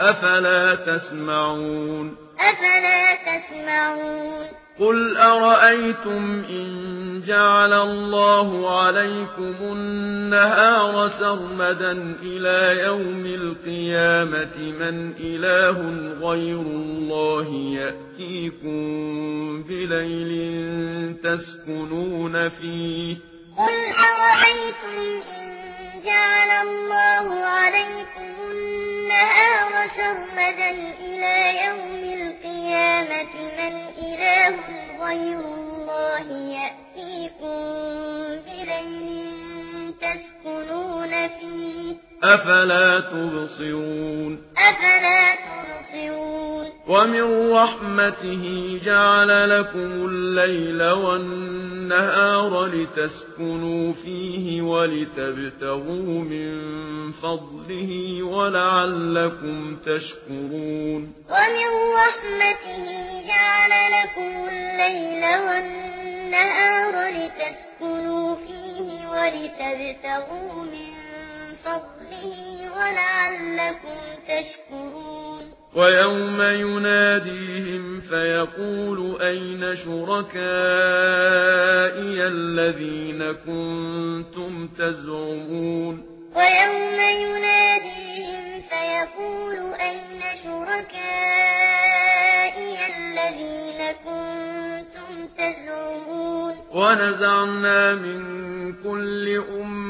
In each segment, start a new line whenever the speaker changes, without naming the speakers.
أفلا تسمعون؟
أفلا تسمعون؟
قل أرأيتم إن جعل الله عليكم النهار سرمدا إلى يوم القيامة من إله غير الله يأتيكم بليل تسكنون فيه.
قل أرأيتم إن جعل الله عليكم سرمدا إِلَى يَوْمِ الْقِيَامَةِ مَنْ إِلَٰهٌ غَيْرُ اللَّهِ يَأْتِيكُم بِلَيْلٍ تَسْكُنُونَ فِيهِ
أَفَلَا تُبْصِرُونَ
أَفَلَا تُبْصِرُونَ
ومن رحمته جعل لكم الليل والنهار لتسكنوا فيه ولتبتغوا من فضله ولعلكم تشكرون
ومن رحمته جعل لكم الليل والنهار لتسكنوا فيه ولتبتغوا من فضله ولعلكم تشكرون
وَيَوْمَ يُنَادِيهِمْ فَيَقُولُ أَيْنَ شُرَكَائِيَ الَّذِينَ كُنتُمْ تَزْعُمُونَ
وَيَوْمَ يُنَادِيهِمْ فَيَقُولُ أَيْنَ شُرَكَائِيَ الَّذِينَ كُنتُمْ تَزْعُمُونَ
وَنَزَعْنَا مِن كُلِّ أُمَّةٍ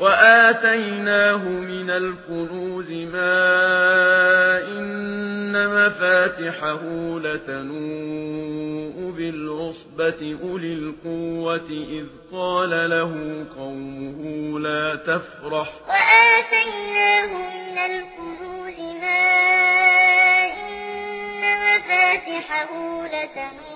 وآتيناه من الكنوز ما إن مفاتحه لتنوء بالعصبة أولي القوة إذ قال له قومه لا تفرح
وآتيناه من الكنوز ما إن مفاتحه لتنوء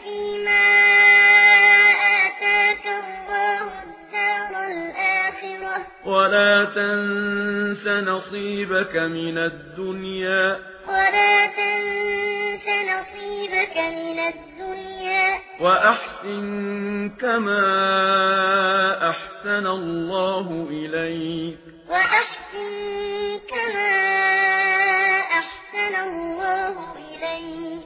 ولا تنس نصيبك من الدنيا.
ولا تنس نصيبك من الدنيا.
وأحسن كما أحسن الله إليك.
وأحسن كما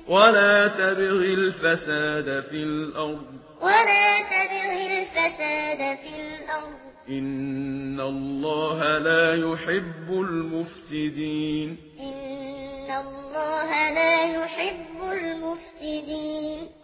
ولا تبغ الفساد في الأرض.
ولا تبغ الفساد في الأرض.
إن الله لا يحب المفسدين.
إن الله لا يحب المفسدين.